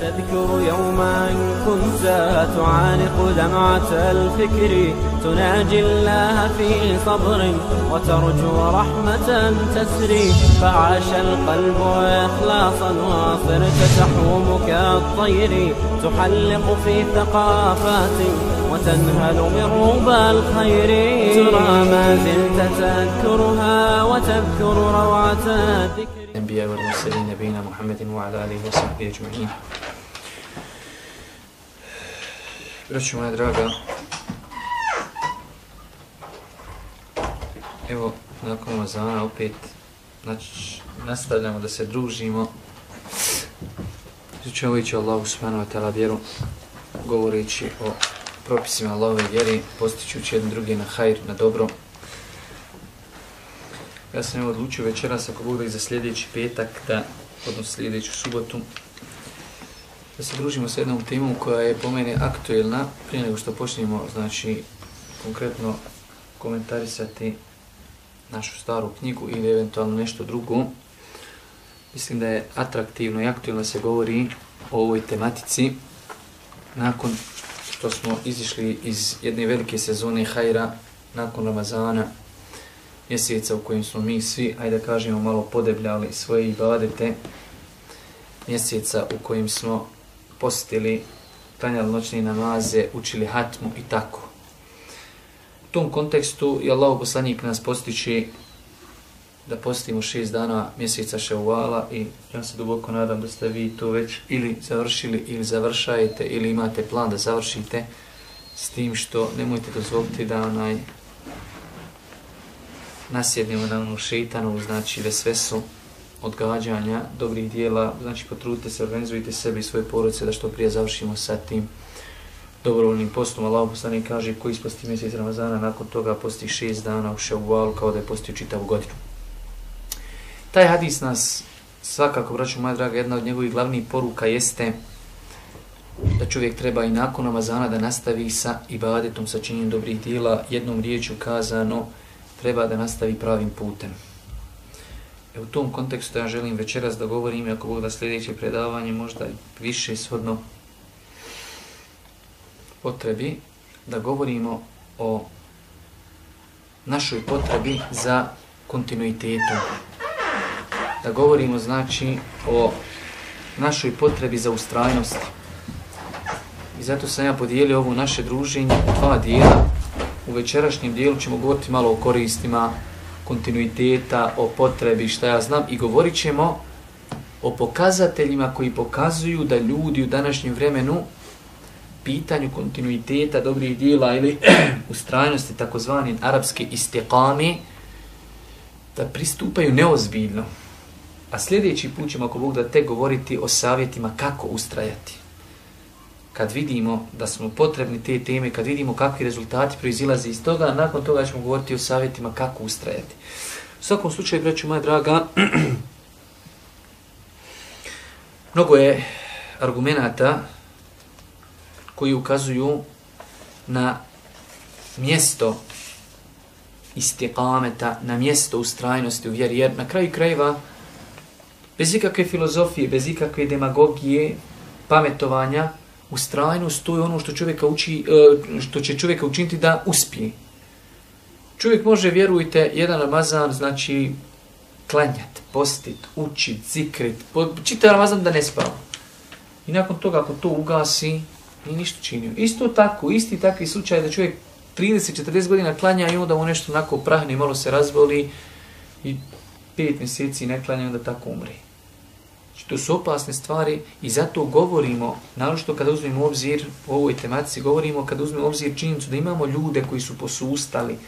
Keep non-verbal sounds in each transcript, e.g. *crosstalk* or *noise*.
تذكر يوما كنت تعانق دمعة الفكر تناجي الله في صبر وترجو رحمة تسري فعاش القلب إخلاصا وصرت تحوم كالطير تحلق في ثقافات وتنهل من ربى الخير ترى ما زلت تذكرها وتذكر روعة الذكر الأنبياء والمرسلين نبينا محمد وعلى آله وصحبه أجمعين Braću moja draga, evo, nakon Ramazana opet znači, nastavljamo da se družimo. Izučavajući Allahu subhanahu wa ta'ala vjeru, govoreći o propisima Allahove vjeri, postićući jedno drugi na hajr, na dobro. Ja sam evo odlučio večeras, ako bude za sljedeći petak, da, odnosno sljedeću subotu, da se družimo s jednom temom koja je po mene aktuelna, prije nego što počnemo, znači, konkretno komentarisati našu staru knjigu ili eventualno nešto drugo. Mislim da je atraktivno i aktuelno se govori o ovoj tematici nakon što smo izišli iz jedne velike sezone hajra nakon Ramazana, mjeseca u kojem smo mi svi, ajde da kažemo, malo podebljali svoje ibadete, mjeseca u kojem smo postili, klanjali noćne namaze, učili hatmu i tako. U tom kontekstu je Allah poslanik nas postići da postimo šest dana mjeseca ševala i ja se duboko nadam da ste vi to već ili završili ili završajete ili imate plan da završite s tim što nemojte dozvoliti da onaj nasjednemo na onu šeitanu, znači vesvesu odgađanja dobrih dijela, znači potrudite se, organizujte sebe i svoje porodice da što prije završimo sa tim dobrovoljnim postom. Allah poslani kaže koji isposti mjesec Ramazana, nakon toga posti šest dana u ševalu kao da je postio čitavu godinu. Taj hadis nas svakako, braću moja draga, jedna od njegovih glavnih poruka jeste da čovjek treba i nakon Ramazana da nastavi sa ibadetom, sa činjenjem dobrih dijela, jednom riječu kazano, treba da nastavi pravim putem. E u tom kontekstu ja želim večeras da govorim, ako Bog da sljedeće predavanje možda više shodno potrebi, da govorimo o našoj potrebi za kontinuitetom. Da govorimo znači o našoj potrebi za ustrajnosti. I zato sam ja podijelio ovo naše druženje u dva dijela. U večerašnjem dijelu ćemo govoriti malo o koristima, kontinuiteta, o potrebi, šta ja znam, i govorit ćemo o pokazateljima koji pokazuju da ljudi u današnjem vremenu pitanju kontinuiteta dobrih dijela ili *clears throat* ustrajnosti takozvani arapske istiqami da pristupaju neozbiljno. A sljedeći put ćemo ako Bog da te govoriti o savjetima kako ustrajati kad vidimo da smo potrebni te teme, kad vidimo kakvi rezultati proizilaze iz toga, nakon toga ćemo govoriti o savjetima kako ustrajati. U svakom slučaju, breću moja draga, *clears throat* mnogo je argumenta koji ukazuju na mjesto istiqameta, na mjesto ustrajnosti u vjeri, jer na kraju krajeva, bez ikakve filozofije, bez ikakve demagogije, pametovanja, ustrajnost to je ono što čovjeka uči e, što će čovjeka učiniti da uspije. Čovjek može vjerujte jedan Ramazan znači klanjat, postit, učiti, zikrit, čitav Ramazan da ne spava. I nakon toga ako to ugasi, ni ništa činio. Isto tako, isti takvi slučaj da čovjek 30-40 godina klanja i onda mu nešto onako prahne, malo se razboli i pet mjeseci ne klanja onda tako umri. Znači, to su opasne stvari i zato govorimo, naročito kada uzmemo obzir u ovoj tematici, govorimo kada uzmemo obzir činjenicu da imamo ljude koji su posustali,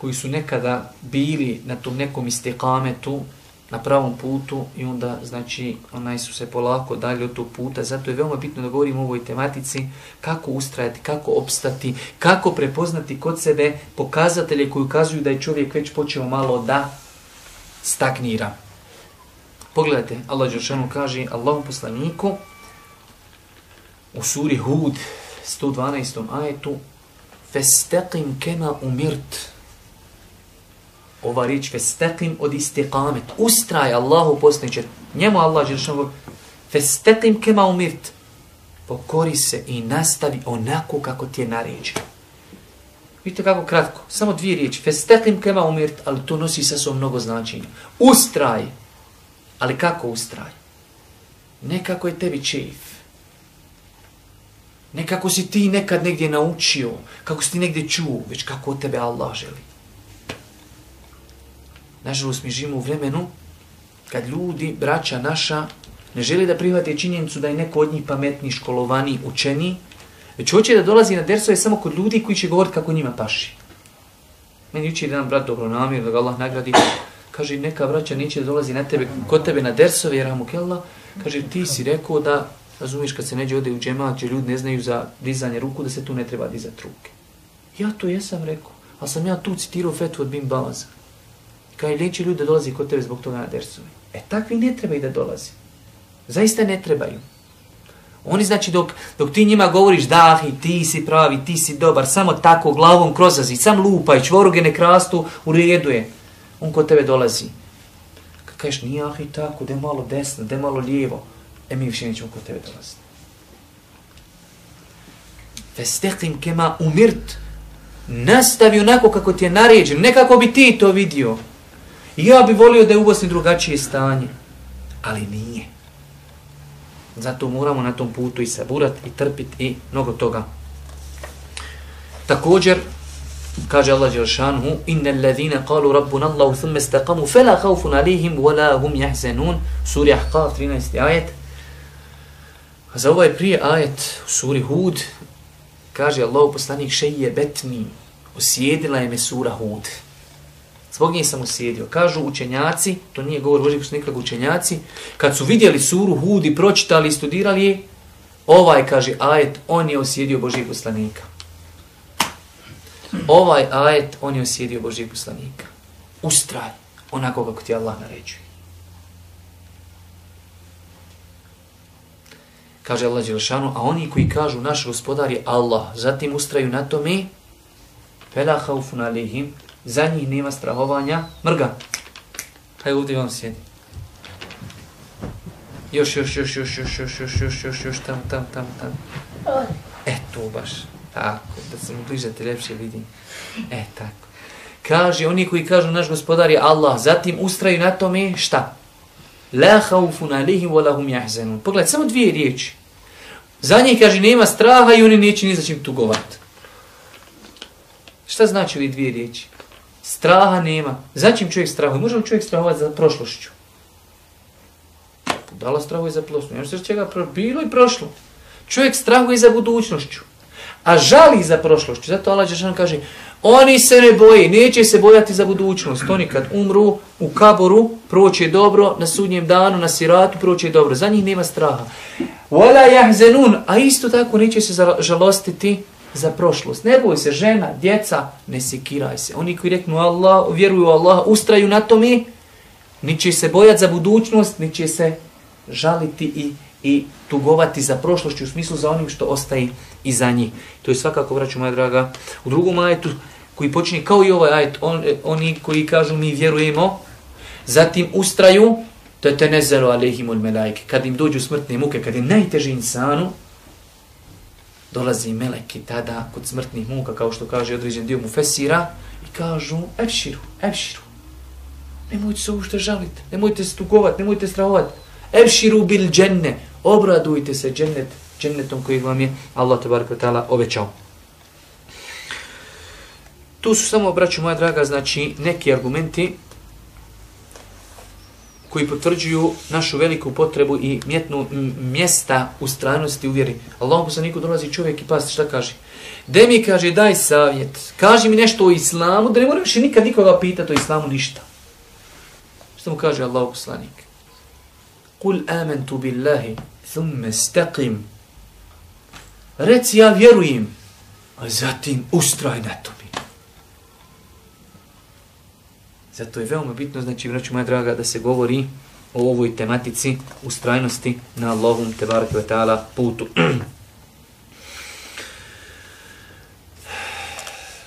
koji su nekada bili na tom nekom istekametu, na pravom putu i onda, znači, onaj su se polako dalje od tog puta. Zato je veoma bitno da govorimo o ovoj tematici kako ustrajati, kako opstati, kako prepoznati kod sebe pokazatelje koji ukazuju da je čovjek već počeo malo da stagnira. Pogledajte, Allah Đeršanu kaže Allahom poslaniku u suri Hud 112. ajetu Festeqim kema umirt ova riječ Festeqim od istiqamet ustraj Allahu poslaniče njemu Allah Đeršanu Festetim kema umirt. Pokori se i nastavi onako kako ti je naređeno. Vidite kako kratko, samo dvije riječi. Festetim kema umirt, ali to nosi sa sobom mnogo značenja. Ustraj. Ali kako ustraj? Nekako je tebi čeif. Nekako si ti nekad negdje naučio, kako si ti negdje čuo, već kako od tebe Allah želi. Nažalost, mi živimo u vremenu kad ljudi, braća naša, ne želi da prihvate činjenicu da je neko od njih pametni, školovani, učeni, već hoće da dolazi na dersove samo kod ljudi koji će govoriti kako njima paši. Meni uči jedan brat dobro namir, da ga Allah nagradi, kaže neka braća neće da dolazi na tebe, kod tebe na dersove, jer mu kella, kaže ti si rekao da, razumiješ kad se neđe ode u džemat, će ljudi ne znaju za dizanje ruku, da se tu ne treba dizati ruke. Ja to jesam rekao, ali sam ja tu citirao fetu od Bim Balaza. Kaj neće ljudi da dolazi kod tebe zbog toga na dersove. E takvi ne treba i da dolazi. Zaista ne trebaju. Oni znači dok, dok ti njima govoriš da i ti si pravi, ti si dobar, samo tako glavom krozazi, sam lupaj, čvoruge ne krastu, u redu je. On kod tebe dolazi. Kad kažeš nije ahi tako, da malo desno, de malo lijevo, e mi više nećemo kod tebe dolaziti. Festekim kema umirt. Nastavi onako kako ti je naređen, ne kako bi ti to vidio. Ja bi volio da je u Bosni drugačije stanje, ali nije. Zato moramo na tom putu i saburat i trpit i mnogo toga. Također, kaže Allah Đelšanu, inne allazina qalu rabbuna Allahu thumme staqamu fela haufun alihim, wala hum jahzenun, suri Ahqaf, 13. ajet. A za ovaj prije ajet u suri Hud, kaže Allah poslanik šeje betni, osjedila je me sura Hud. Zbog njih sam usjedio. Kažu učenjaci, to nije govor Božih poslanika, učenjaci, kad su vidjeli suru Hud i pročitali i studirali je, ovaj, kaže, ajet, on je osjedio Božih poslanika. Ovaj ajet, on je osjedio Božih poslanika. Ustraj, onako kako ti Allah naređuje. Kaže Allah Đelšanu, a oni koji kažu naš gospodar je Allah, zatim ustraju na tome, fela haufun alihim, za njih nema strahovanja, mrga. Hajde ovdje vam sjedi. Još, još, još, još, još, još, još, još, još, još, tam, tam, tam, tam. E, tu baš. Tako, da se mu bliže te ljepše vidim. E, tako. Kaže, oni koji kažu naš gospodar je Allah, zatim ustraju na tome, šta? La haufun alihim wa lahum jahzenun. Pogledaj, samo dvije riječi. Za njih kaže, nema straha i oni neće ni za čim tugovat. Šta znači ove dvije riječi? Straha nema. Začim čovjek strahuje? Može li čovjek strahovati za prošlošću? Dala strahuje za prošlošću. Nema se čega pro... bilo i prošlo. Čovjek strahuje za budućnošću. A žali za prošlošću. Zato Allah Đešan kaže, oni se ne boje, neće se bojati za budućnost. Oni kad umru u kaboru, proće dobro, na sudnjem danu, na siratu, proće dobro. Za njih nema straha. Wala jahzenun, a isto tako neće se žalostiti za prošlost. Ne boj se, žena, djeca, ne sekiraj se. Oni koji reknu Allah, vjeruju Allah, ustraju na tome, ni će se bojati za budućnost, niće se žaliti i, i tugovati za prošlošću u smislu za onim što ostaje iza njih. To je svakako, vraću moja draga, u drugom ajetu koji počinje kao i ovaj ajet, on, oni koji kažu mi vjerujemo, zatim ustraju, to je tenezelo alehimul melajke. Kad im dođu smrtne muke, kad je najteži insanu, dolazi meleki tada kod smrtnih muka, kao što kaže određen dio mu fesira, i kažu, ebširu, ebširu. Nemojte se ušte žaliti, nemojte se tugovat, nemojte strahovati. Ebširu bil dženne, obradujte se džennet, džennetom koji vam je Allah tabaraka ta'ala obećao. Tu su samo, braću moja draga, znači neki argumenti koji potvrđuju našu veliku potrebu i mjetnu mjesta u stranosti u vjeri. Allahom poslaniku dolazi čovjek i pasti šta kaže? De mi kaže daj savjet, kaži mi nešto o islamu, da ne moram više nikad nikoga pitati o islamu ništa. Što mu kaže Allah poslanik? Kul amantu billahi, thumme staqim. Reci ja vjerujem, a zatim ustraj na tom. Zato je veoma bitno, znači, vraću moja draga, da se govori o ovoj tematici ustrajnosti na Allahum te barake ta'ala putu. *clears throat*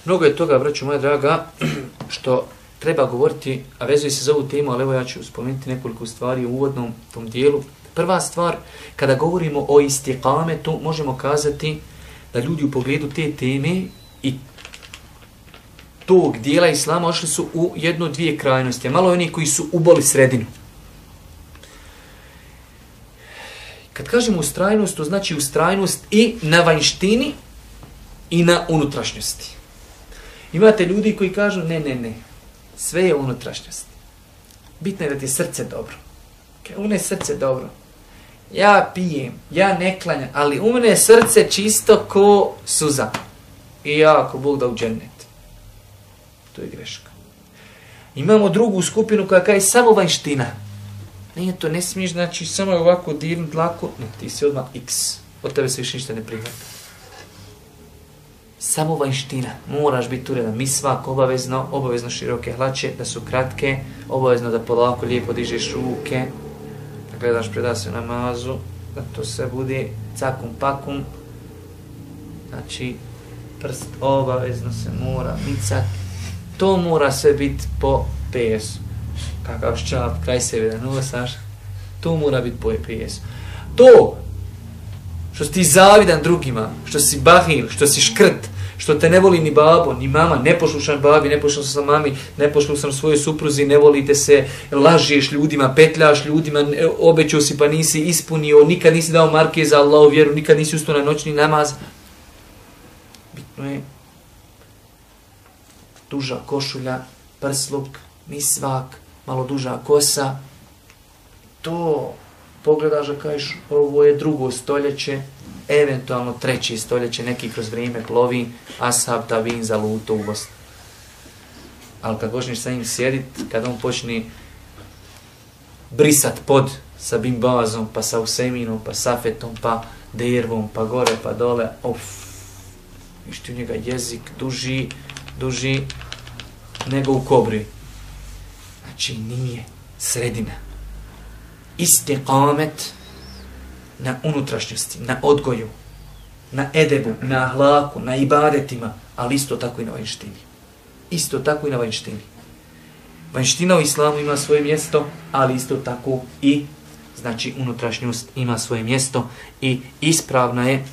Mnogo je toga, vraću moja draga, *clears throat* što treba govoriti, a vezuje se za ovu temu, ali evo ja ću spomenuti nekoliko stvari u uvodnom tom dijelu, Prva stvar, kada govorimo o istikametu, možemo kazati da ljudi u pogledu te teme i tog dijela islama ošli su u jednu, dvije krajnosti. Malo je oni koji su uboli sredinu. Kad kažemo ustrajnost, to znači ustrajnost i na vanjštini i na unutrašnjosti. Imate ljudi koji kažu ne, ne, ne, sve je unutrašnjost. Bitno je da ti srce dobro. U mene srce dobro. Ja pijem, ja ne klanjam, ali u mene srce čisto ko suza. I ja ako Bog da u džennet. To je greška. Imamo drugu skupinu koja kaže samo vanština. Nije to, ne smiješ, znači samo je ovako dirn lako, ne, ti si odmah x. Od tebe se više ništa ne prihvata. Samo vanština. Moraš biti uredan. Mi svak obavezno, obavezno široke hlače, da su kratke, obavezno da polako lijepo dižeš ruke, da gledaš predase na namazu, da to sve bude cakum pakum. Znači, prst obavezno se mora micati. To mora sve biti po PS. kakav ščap, kraj sebe da nosaš, to mora biti po PS. To, što si ti zavidan drugima, što si bahil, što si škrt, što te ne voli ni babo, ni mama, ne poslušan babi, ne poslušan sam mami, ne poslušan svojoj supruzi, ne volite se, lažeš ljudima, petljaš ljudima, obećao si pa nisi ispunio, nikad nisi dao marke za Allahu vjeru, nikad nisi ustao na noćni namaz. Bitno je duža košulja, prsluk, misvak, malo duža kosa, to pogledaš da kažeš ovo je drugo stoljeće, eventualno treće stoljeće, neki kroz vrijeme plovi, ashab ta zaluto za u Bosni. Ali kad počneš sa njim sjedit, kad on počne brisat pod sa bimbazom, pa sa useminom, pa safetom, pa dervom, pa gore, pa dole, of, viš ti u njega jezik duži, duži nego u kobri. Znači nije sredina. Isti kamet na unutrašnjosti, na odgoju, na edebu, na ahlaku, na ibadetima, ali isto tako i na vanjštini. Isto tako i na vanjštini. Vanjština u islamu ima svoje mjesto, ali isto tako i znači unutrašnjost ima svoje mjesto i ispravna je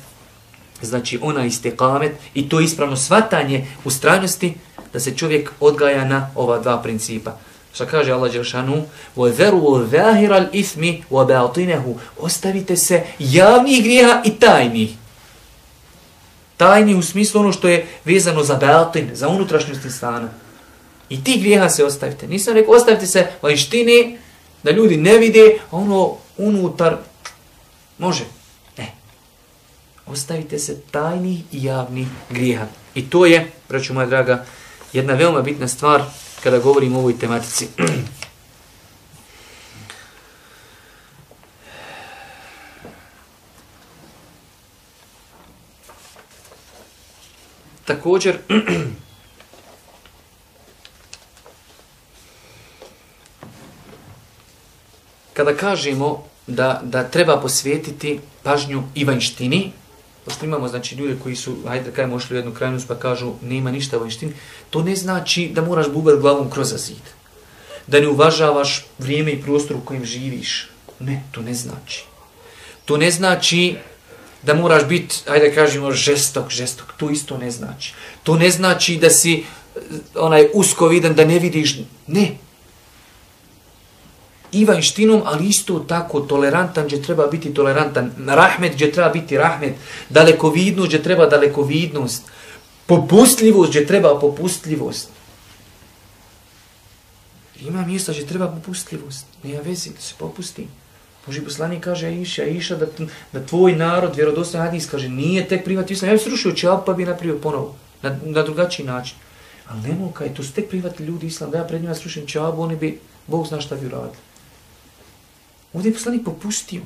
znači ona iste kamet i to ispravno svatanje u strajnosti da se čovjek odgaja na ova dva principa. Šta kaže Allah Đelšanu? وَذَرُوا ذَاهِرَ الْإِثْمِ وَبَعْطِنَهُ Ostavite se javnih grijeha i tajnih. Tajni u smislu ono što je vezano za beltin, za unutrašnjost stana. I ti grijeha se ostavite. Nisam rekao, ostavite se vanštini, da ljudi ne vide, a ono unutar može. Ostavite se tajnih i javnih grijeha. I to je, braću moja draga, jedna veoma bitna stvar kada govorim o ovoj tematici. *clears throat* Također, *clears throat* kada kažemo da, da treba posvetiti pažnju i vanjštini, Pošto imamo znači ljude koji su, hajde da kajemo, ošli u jednu krajnost pa kažu nema ništa u istini, to ne znači da moraš bubat glavom kroz zid. Da ne uvažavaš vrijeme i prostor u kojem živiš. Ne, to ne znači. To ne znači da moraš biti, ajde kažemo, žestok, žestok. To isto ne znači. To ne znači da si eh, onaj usko vidan, da ne vidiš. Ne, i vanštinom, ali isto tako tolerantan gdje treba biti tolerantan, rahmet gdje treba biti rahmet, dalekovidnost gdje treba dalekovidnost, popustljivost gdje treba popustljivost. Ima mjesta gdje treba popustljivost, nema vezi da se popusti. Boži poslani kaže Iša, Iša da, da tvoj narod, vjerodostan hadis, kaže nije tek privati islam, ja bih srušio čelap pa bi napravio ponovo, na, na drugačiji način. Ali nemo kaj, to su tek privati ljudi islam, da ja pred njima srušim čelabu, oni bi, Bog zna šta bi uradili. Ovdje je poslanik popustio.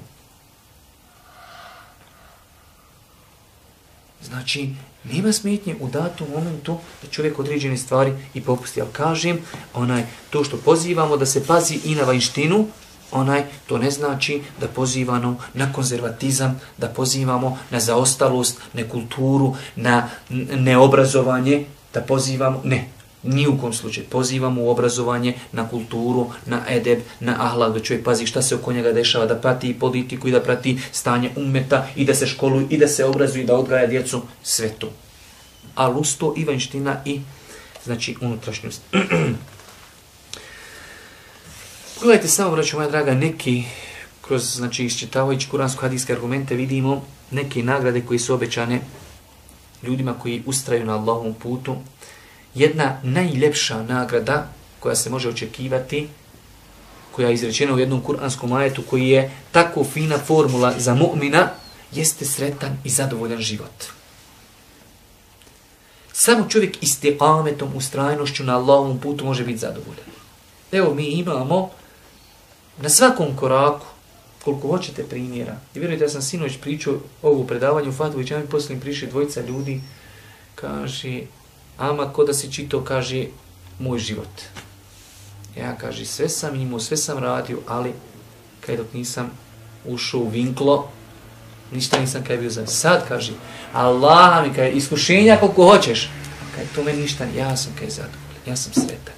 Znači, nema smetnje u datom momentu da čovjek određene stvari i popusti. Ali kažem, onaj, to što pozivamo da se pazi i na vanjštinu, onaj, to ne znači da pozivamo na konzervatizam, da pozivamo na zaostalost, na kulturu, na neobrazovanje, da pozivamo, ne. Ni u kom slučaju. Pozivamo u obrazovanje, na kulturu, na edeb, na ahlak, da čovjek pazi šta se oko njega dešava, da prati politiku i da prati stanje umeta i da se školuje i da se obrazuje i da odgaja djecu. Sve to. A lusto i vanština i znači unutrašnjost. *clears throat* Gledajte samo, braću moja draga, neki kroz, znači, isčitavajući kuransko-hadijske argumente vidimo neke nagrade koji su obećane ljudima koji ustraju na Allahovom putu. Jedna najljepša nagrada koja se može očekivati, koja je izrečena u jednom kuranskom ajetu, koji je tako fina formula za mu'mina, jeste sretan i zadovoljan život. Samo čovjek istiqametom, ustrajnošću na Allahovom putu može biti zadovoljan. Evo mi imamo na svakom koraku koliko hoćete primjera. I vjerujte, ja sam sinoć pričao ovu predavanju u Fatović, ja mi posljednim prišli dvojica ljudi, kaže, ama ko da si čito, kaže, moj život. Ja kaže, sve sam imao, sve sam radio, ali kaj dok nisam ušao u vinklo, ništa nisam kaj bio za. Sad kaže, Allah mi kaj, iskušenja koliko hoćeš, kaj to meni ništa, ja sam kaj zadovoljan, ja sam sretan.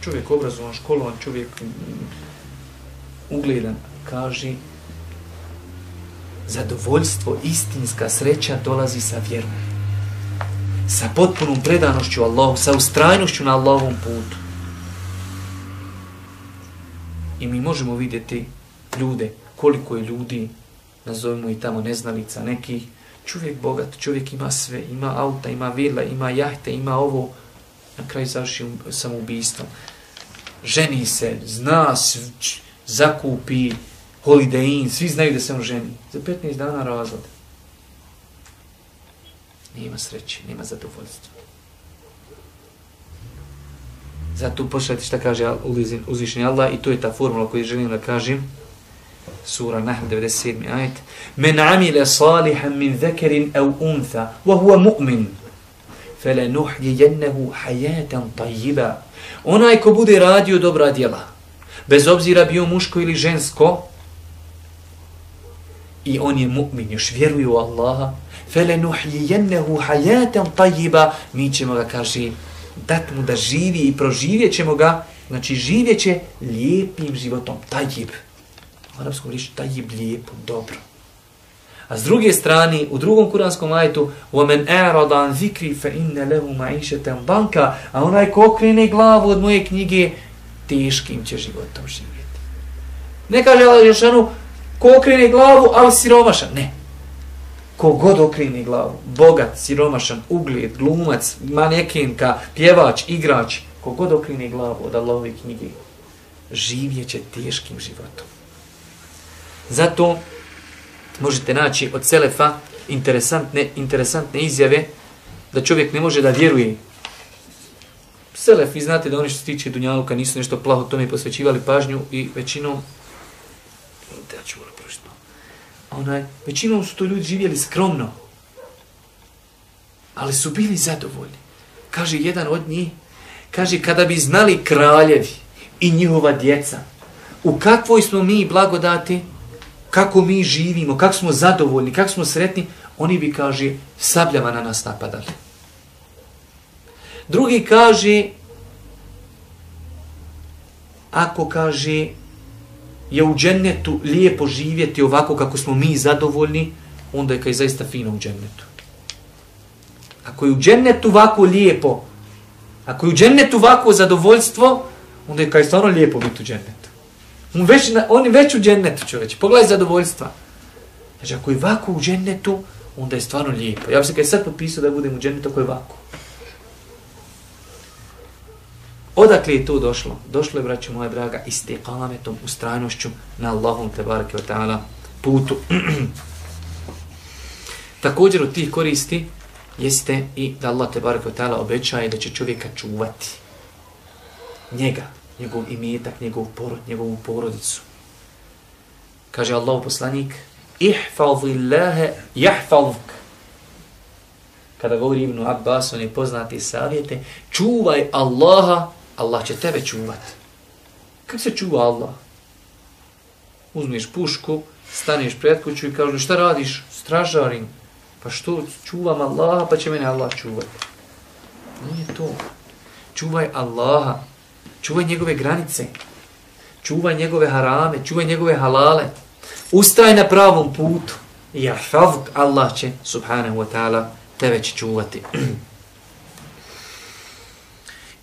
Čovjek obrazovan, školovan, čovjek ugledan, kaže zadovoljstvo, istinska sreća dolazi sa vjerom. Sa potpunom predanošću Allahu, sa ustrajnošću na Allahovom putu. I mi možemo vidjeti ljude, koliko je ljudi, nazovimo i tamo neznalica nekih, čovjek bogat, čovjek ima sve, ima auta, ima vila, ima jahte, ima ovo, na kraju završi um, samoubistvom. Ženi se, zna, zakupi holiday in, svi znaju da se on ženi. Za 15 dana razvod. Nema sreće, nema zadovoljstva. Zato pošljati šta kaže uzvišenje Allah i to je ta formula koju želim da kažem. Sura Nahl 97. ajet. Men amile salihan min zekerin au untha, wa huwa mu'min, fele nuhji jennehu hajatan tajiba. Onaj ko bude radio dobra djela, bez obzira bio muško ili žensko, i on je mu'min, još vjeruje u Allaha, فَلَنُحْيِيَنَّهُ حَيَاتًا طَيِّبًا Mi ćemo ga, kaže, dat mu da živi i proživjet ćemo ga, znači živjet će lijepim životom, tajib. U arabskom lišu, tajib, lijepo, dobro. A s druge strane, u drugom kuranskom ajtu, وَمَنْ أَعْرَضَ عَنْ ذِكْرِ فَإِنَّ لَهُ مَعِيشَةً بَنْكَ A onaj ko okrene glavu od moje knjige, teškim će životom živjeti. Ne kaže Allah Žešanu, ko okrene glavu, ali siromašan. Ne. Kogod god glavu, bogat, siromašan, ugled, glumac, manekenka, pjevač, igrač, kogod god glavu od Allahove knjige, živjeće teškim životom. Zato možete naći od Selefa interesantne, interesantne izjave da čovjek ne može da vjeruje Selef, vi znate da oni što se tiče Dunjaluka nisu nešto plaho tome posvećivali pažnju i većinom da ću volim prošlo. Onaj, većinom su to ljudi živjeli skromno. Ali su bili zadovoljni. Kaže jedan od njih, kaže kada bi znali kraljevi i njihova djeca, u kakvoj smo mi blagodati, kako mi živimo, kako smo zadovoljni, kako smo sretni, oni bi, kaže, sabljama na nas napadali. Drugi kaže, ako kaže, je u džennetu lijepo živjeti ovako kako smo mi zadovoljni, onda je kaj zaista fino u džennetu. Ako je u džennetu ovako lijepo, ako je u džennetu ovako zadovoljstvo, onda je kaj stvarno lijepo biti u džennetu. On, već, on je već u džennetu čoveče, pogledaj zadovoljstva. Znači, ako je ovako u džennetu, onda je stvarno lijepo. Ja bi se kaj sad potpisao da budem u džennetu ako je ovako. Odakle je to došlo? Došlo je, braću moja draga, istiqametom, ustrajnošću na Allahom te barke wa ta'ala putu. *clears throat* Također od tih koristi jeste i da Allah te barke wa ta'ala obećaje da će čovjeka čuvati. Njega, njegov imetak, njegov porod, njegovu porodicu. Kaže Allah poslanik, ihfazillahe jahfazuk. Kada govori Ibnu Abbas, on je poznati savjete, čuvaj Allaha, Allah će tebe čuvati. Kako se čuva Allah? Uzmiš pušku, staneš pred kuću i kažeš šta radiš? Stražarim. Pa što čuvam Allaha pa će mene Allah čuvati. Nije to. Čuvaj Allaha. Čuvaj njegove granice. Čuvaj njegove harame. Čuvaj njegove halale. Ustraj na pravom putu. Ja Allah će, subhanahu wa ta'ala, tebe će čuvati. *clears throat*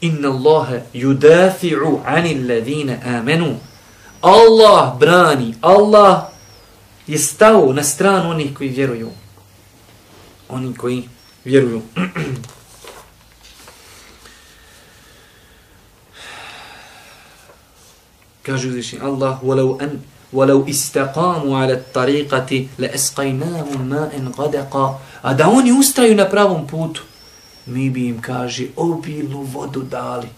Inna Allahe yudafi'u anil ladhina amenu. Allah brani, Allah je stao na stranu onih koji vjeruju. Oni koji vjeruju. Kaže uzvišnji Allah, وَلَوْ أَنْ وَلَوْ إِسْتَقَامُوا عَلَى الطَّرِيقَةِ لَأَسْقَيْنَاهُمْ مَاءً غَدَقًا A da oni ustraju na pravom putu, mi bi im, kaže, obilnu vodu dali.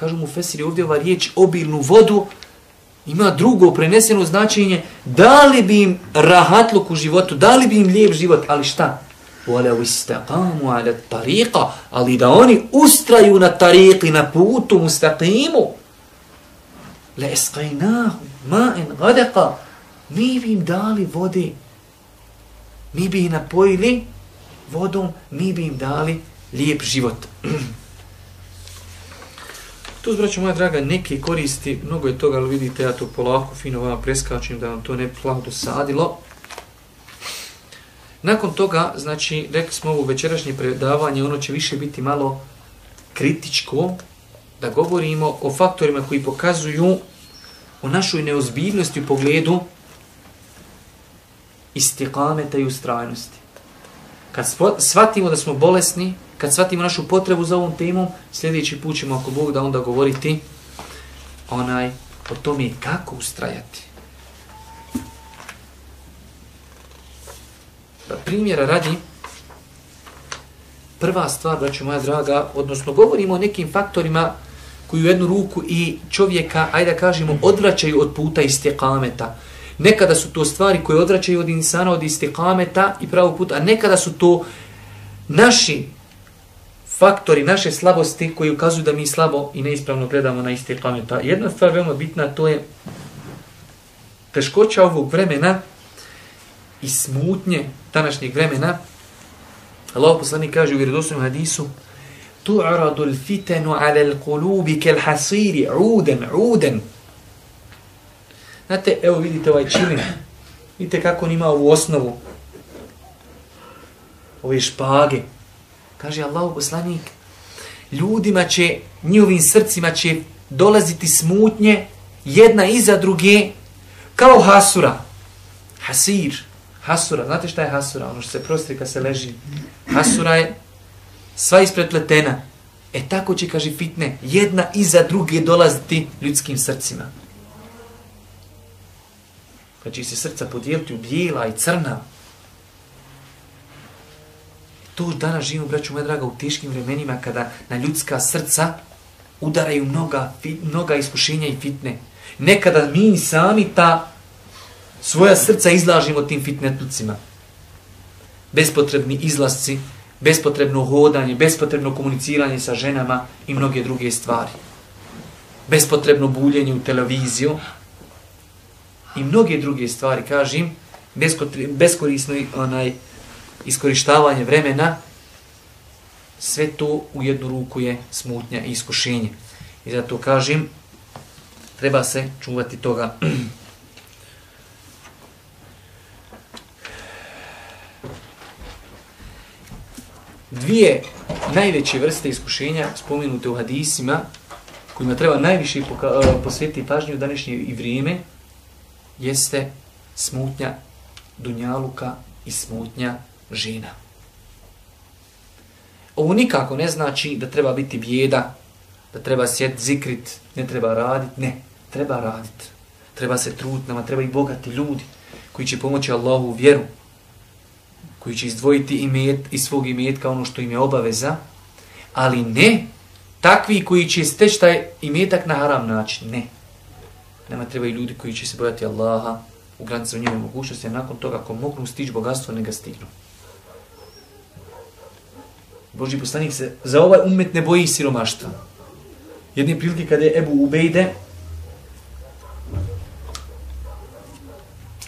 Kažu mu Fesiri, ovdje ova riječ obilnu vodu ima drugo preneseno značenje, dali bi im rahatluk u životu, dali bi im lijep život, ali šta? وَلَوْ إِسْتَقَامُوا عَلَى الطَّرِيقَ Ali da oni ustraju na tariqi, na putu, mustaqimu, لَأَسْقَيْنَاهُ مَاءً غَدَقًا Mi bi im dali vode, mi bi ih napojili vodom, mi bi im dali lijep život. Tu, zbraću moja draga, neke koristi, mnogo je toga, ali vidite, ja to polako, fino vam preskačim da vam to ne plaho dosadilo. Nakon toga, znači, rekli smo ovo večerašnje predavanje, ono će više biti malo kritičko, da govorimo o faktorima koji pokazuju o našoj neozbiljnosti u pogledu istikameta i ustrajnosti. Kad shvatimo da smo bolesni, kad shvatimo našu potrebu za ovom temom, sljedeći put ćemo, ako Bog da onda govoriti onaj, o tome kako ustrajati. Primjera radi, prva stvar, braću moja draga, odnosno govorimo o nekim faktorima koji u jednu ruku i čovjeka, ajde da kažemo, odvraćaju od puta istikameta. Nekada su to stvari koje odvraćaju od insana od istikameta i pravog puta, a nekada su to naši faktori, naše slabosti koji ukazuju da mi slabo i neispravno gledamo na istikameta. Jedna stvar veoma bitna, to je teškoća ovog vremena i smutnje današnjeg vremena. Allah poslani kaže u vjerodostojnom hadisu tu'radu al-fitanu 'ala al-qulubi kal-hasiri 'udan 'udan Znate, evo vidite ovaj čilin. Vidite kako on ima ovu osnovu. Ove špage. Kaže Allahu poslanik, ljudima će, njihovim srcima će dolaziti smutnje jedna iza druge kao hasura. Hasir. Hasura. Znate šta je hasura? Ono što se prostri kad se leži. Hasura je sva isprepletena. E tako će, kaže fitne, jedna iza druge dolaziti ljudskim srcima. Pa će se srca podijeliti u bijela i crna. To danas živimo, braću moja draga, u teškim vremenima kada na ljudska srca udaraju mnoga, mnoga iskušenja i fitne. Nekada mi sami ta svoja srca izlažimo tim fitnetucima. Bespotrebni izlasci, bespotrebno hodanje, bespotrebno komuniciranje sa ženama i mnoge druge stvari. Bespotrebno buljenje u televiziju i mnoge druge stvari, kažem, beskorisno onaj, iskorištavanje vremena, sve to u jednu ruku je smutnja i iskušenje. I zato kažem, treba se čuvati toga. *clears throat* Dvije najveće vrste iskušenja spomenute u hadisima, kojima treba najviše e, posvetiti pažnju u današnje i vrijeme, jeste smutnja dunjaluka i smutnja žena. Ovo nikako ne znači da treba biti bijeda, da treba sjet zikrit, ne treba raditi, ne, treba raditi. Treba se truditi, nama treba i bogati ljudi koji će pomoći Allahu vjeru, koji će izdvojiti imet, iz svog imetka ono što im je obaveza, ali ne takvi koji će steći taj imetak na haram način, ne. Nama treba i ljudi koji će se bojati Allaha u granicu njene mogućnosti, a nakon toga ako mogu stići bogatstvo, ne ga stignu. Boži poslanik se za ovaj umet ne boji siromaštva. Jedne prilike kada je Ebu Ubejde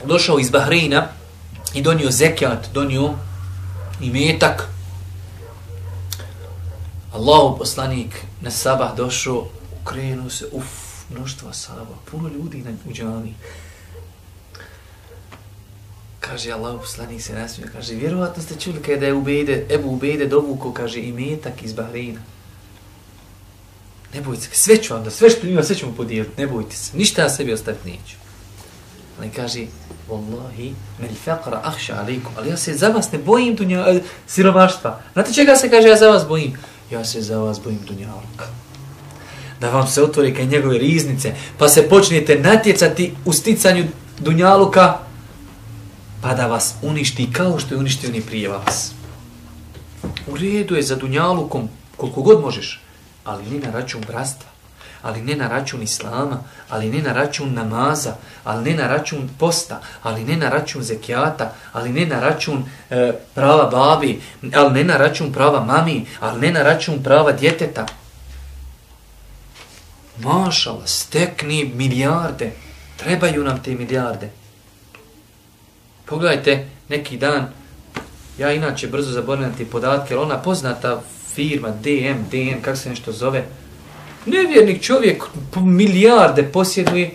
došao iz Bahreina i donio zekijat, donio imetak. Allahov Allahu poslanik na sabah došao, ukrenuo se, uf, mnoštva saba, puno ljudi na uđani. Kaže Allah poslanik se nasmio, kaže, vjerovatno ste čuli kada je Ubejde, Ebu Ubejde dovuko, kaže, i metak iz Bahreina. Ne bojte se, sve ću vam da, sve što ima, sve ćemo podijeliti, ne bojte se, ništa ja sebi ostaviti neću. Ali kaže, Wallahi, mel faqra ahša alikum, ali ja se za vas ne bojim dunja, e, siromaštva. Znate čega se kaže, ja za vas bojim? Ja se za vas bojim dunjaluka. Da vam se otvori kaj njegove riznice, pa se počnete natjecati u sticanju dunjaluka, pa da vas uništi kao što je uništio ni prije vas. U redu je za dunjalukom koliko god možeš, ali ne na račun brastva, ali ne na račun islama, ali ne na račun namaza, ali ne na račun posta, ali ne na račun zekijata, ali ne na račun e, prava babi, ali ne na račun prava mami, ali ne na račun prava djeteta. Mašala, stekni milijarde, trebaju nam te milijarde. Pogledajte, neki dan, ja inače brzo zaboravim ti podatke, ali ona poznata firma DM, DM, kako se nešto zove, nevjernik čovjek, milijarde posjeduje,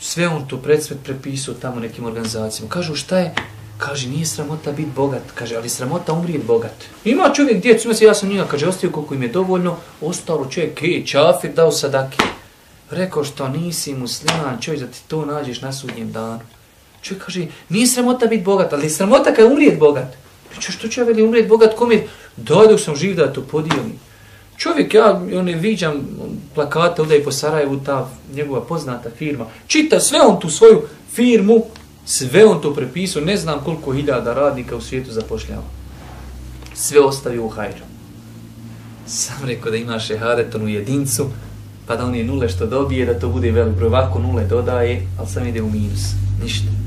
sve on tu predsvet prepisao tamo nekim organizacijama. Kažu šta je? Kaže, nije sramota biti bogat. Kaže, ali sramota umrijet bogat. Ima čovjek djecu, ima se, ja sam njega, kaže, ostavio koliko im je dovoljno, ostalo čovjek, je, čafir dao sadake. Rekao što nisi musliman, čovjek da ti to nađeš na sudnjem danu. Čovjek kaže, nije sramota biti bogat, ali sramota kad umrijet bogat. Čo, što će ja veli umrijet bogat, kom je? Da, dok sam živ da to podijelim. Čovjek, ja on je viđam um, plakate ovdje i po Sarajevu, ta njegova poznata firma. Čita sve on tu svoju firmu, sve on to prepisao, ne znam koliko hiljada radnika u svijetu zapošljava. Sve ostavio u hajru. Sam rekao da ima šehadeton u jedincu, pa da on je nule što dobije, da to bude velik broj. Ovako nule dodaje, ali sam ide u minus. Ništa.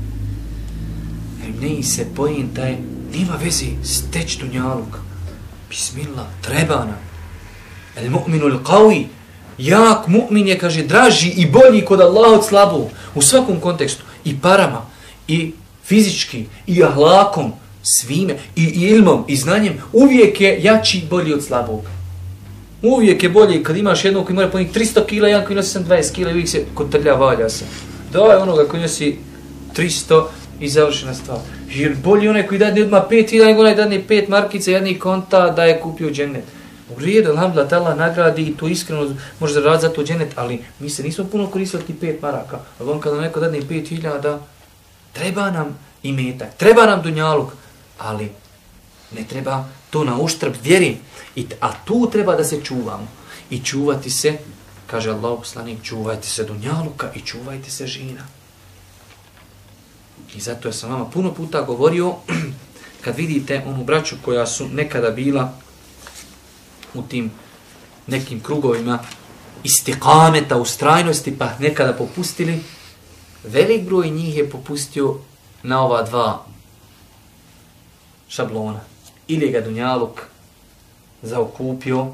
Ne se pojim taj, nima vezi, steć dunjaluk. Bismillah, treba nam. El mu'minu il qawi. Jak mu'min je, kaže, draži i bolji kod Allaha od slabu. U svakom kontekstu. I parama, i fizički, i ahlakom, svime, i ilmom, i znanjem. Uvijek je jači i bolji od slabog. Uvijek je bolji kad imaš jednog koji mora ponijeti 300 kila, jedan koji nosi 20 kila i uvijek se kod trlja valja se. Daj onoga koji nosi 300 i završena stvar. Jer bolji onaj koji dadne odmah 5 kila nego onaj dadne 5 markice, jedni konta da je kupio džennet. U redu, alhamdulillah, tala nagradi i to iskreno može zaraditi za to dženet, ali mi se nismo puno koristili ti pet maraka. Ali on kada neko dadne pet hiljada, treba nam i metak, treba nam dunjaluk, ali ne treba to na uštrb vjeri. I, a tu treba da se čuvamo. I čuvati se, kaže Allah poslanik, čuvajte se dunjaluka i čuvajte se žina. I zato ja sam vama puno puta govorio, *clears throat* kad vidite onu braću koja su nekada bila u tim nekim krugovima istikameta, ustrajnosti, pa nekada popustili, velik broj njih je popustio na ova dva šablona. Ili ga Dunjaluk zaokupio,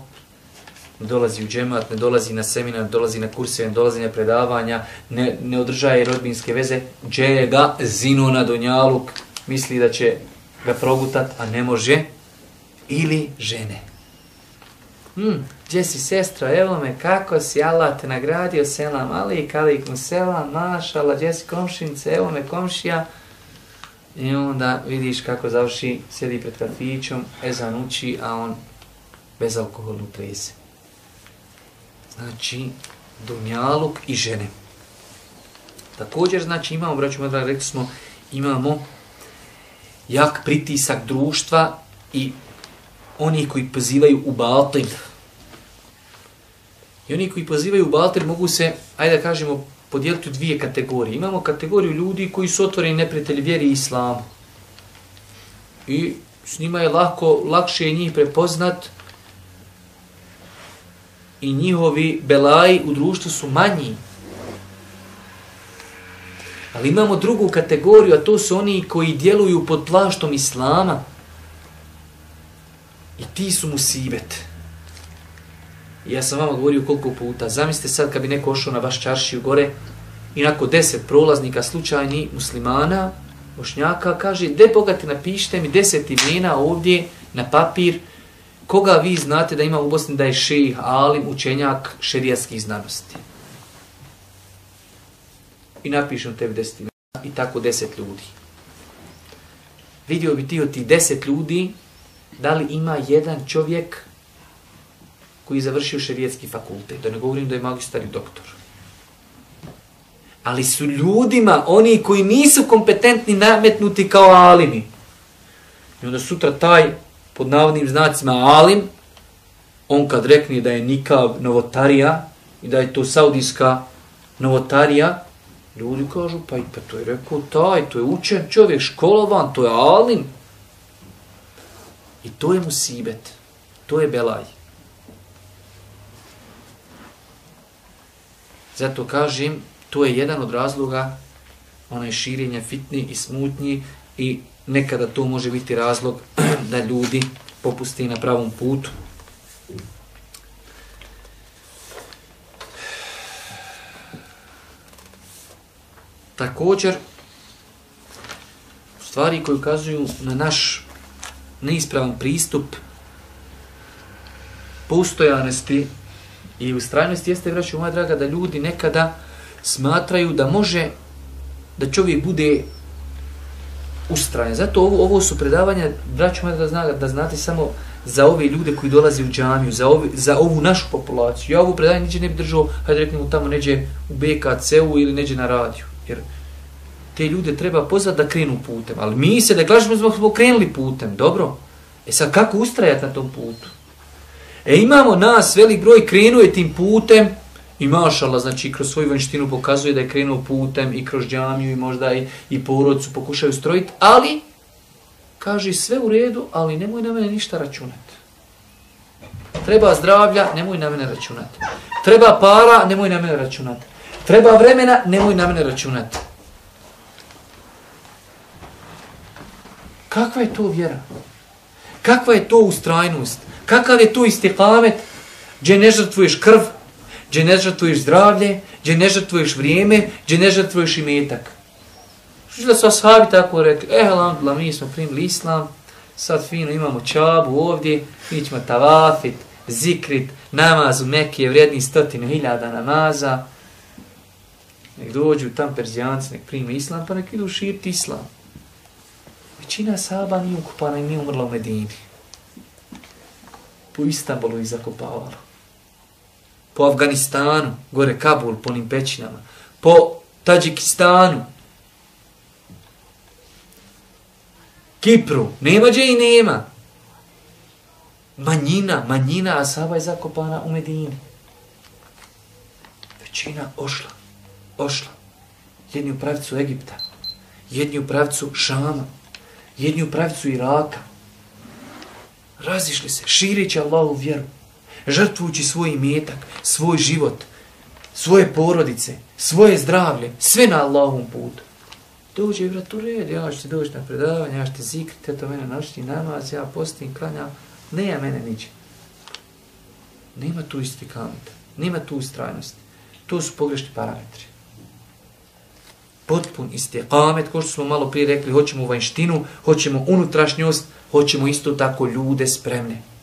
ne dolazi u džemat, ne dolazi na seminar, ne dolazi na kurse, ne dolazi na predavanja, ne, ne održaje rodbinske veze, džeje ga zinu na donjaluk, misli da će ga progutat, a ne može, ili žene. Hmm, gdje si sestra, evo me, kako si, Allah te nagradio, selam, ali, kalikum, selam, mašala, gdje si komšinice, evo me, komšija. I onda vidiš kako završi, sjedi pred kafićom, ezan uči, a on bez alkoholnu trese. Znači, dunjaluk i žene. Također, znači, imamo, braću Madra, rekli smo, imamo jak pritisak društva i oni koji pozivaju u batil. I oni koji pozivaju u batil mogu se, ajde da kažemo, podijeliti u dvije kategorije. Imamo kategoriju ljudi koji su otvoreni neprijatelji vjeri i islamu. I s njima je lako, lakše je njih prepoznat i njihovi belaji u društvu su manji. Ali imamo drugu kategoriju, a to su oni koji djeluju pod plaštom islama, I ti su musibet. Ja sam vama govorio koliko puta. Zamislite sad kad bi neko ošao na vaš čaršiju gore i nakon deset prolaznika slučajni muslimana, bošnjaka, kaže, de Boga te napišite mi deset imena ovdje na papir koga vi znate da ima u Bosni da je šejih, alim, učenjak šerijatskih znanosti? I napišem tebi deset imena i tako deset ljudi. Vidio bi ti od tih deset ljudi da li ima jedan čovjek koji je završio šerijetski fakultet. Da ne govorim da je magistar i doktor. Ali su ljudima, oni koji nisu kompetentni, nametnuti kao alimi. I onda sutra taj, pod navodnim znacima alim, on kad rekne da je nikav novotarija i da je to saudijska novotarija, ljudi kažu, pa i pa to je rekao taj, to je učen čovjek, školovan, to je alim. I to je musibet, to je belaj. Zato kažem, to je jedan od razloga onaj širenja fitni i smutnji i nekada to može biti razlog *clears throat* da ljudi popuste na pravom putu. Također, stvari koje ukazuju na naš neispravan pristup postojanosti i ustrajnosti jeste, vraću moja draga, da ljudi nekada smatraju da može da čovjek bude ustrajan. Zato ovo, ovo su predavanja, braću moja da, zna, da znate samo za ove ljude koji dolaze u džamiju, za, ovi, za ovu našu populaciju. Ja ovo predavanje neđe ne bi držao, hajde reknemo tamo neđe u BKC-u ili neđe na radiju. Jer te ljude treba pozvati da krenu putem. Ali mi se da kažemo smo, smo krenuli putem, dobro? E sad kako ustrajati na tom putu? E imamo nas, velik broj krenuje tim putem i mašala, znači kroz svoju vanštinu pokazuje da je krenuo putem i kroz džamiju i možda i, i porodcu pokušaju strojiti, ali kaže sve u redu, ali nemoj na mene ništa računati. Treba zdravlja, nemoj na mene računati. Treba para, nemoj na mene računati. Treba vremena, nemoj na mene računati. Kakva je to vjera? Kakva je to ustrajnost? Kakav je to istikamet gdje ne žrtvuješ krv, gdje ne žrtvuješ zdravlje, gdje ne žrtvuješ vrijeme, gdje ne žrtvuješ imetak? Što da su ashabi tako rekli? Eh, alhamdulillah, mi smo primili islam, sad fino imamo čabu ovdje, mi ćemo tavafit, zikrit, namaz u Mekije, vredni stotinu hiljada namaza. Nek dođu tam perzijanci, nek primi islam, pa nek idu širiti islam. Većina sahaba nije ukupana i nije umrla u Medini po Istanbulu ih zakopavalo. Po Afganistanu, gore Kabul, po onim pećinama. Po Tadžikistanu. Kipru. Nema gdje i nema. Manjina, manjina Asaba je zakopana u Medini. Većina ošla. Ošla. Jedni u pravcu Egipta. Jedni u pravcu Šama. Jedni u pravcu Iraka razišli se, širići Allahu vjeru, žrtvujući svoj imetak, svoj život, svoje porodice, svoje zdravlje, sve na Allahom putu. Dođe, brat, u red, ja ću ti doći na predavanje, ja ću ti zikriti, eto mene noćni namaz, ja postim, klanjam, ne ja mene niđe. Nema tu isti kamita, nema tu istrajnosti. To su pogrešni parametri. Potpun isti kamet, ko što smo malo prije rekli, hoćemo vanštinu, hoćemo unutrašnjost, hoćemo isto tako ljude spremne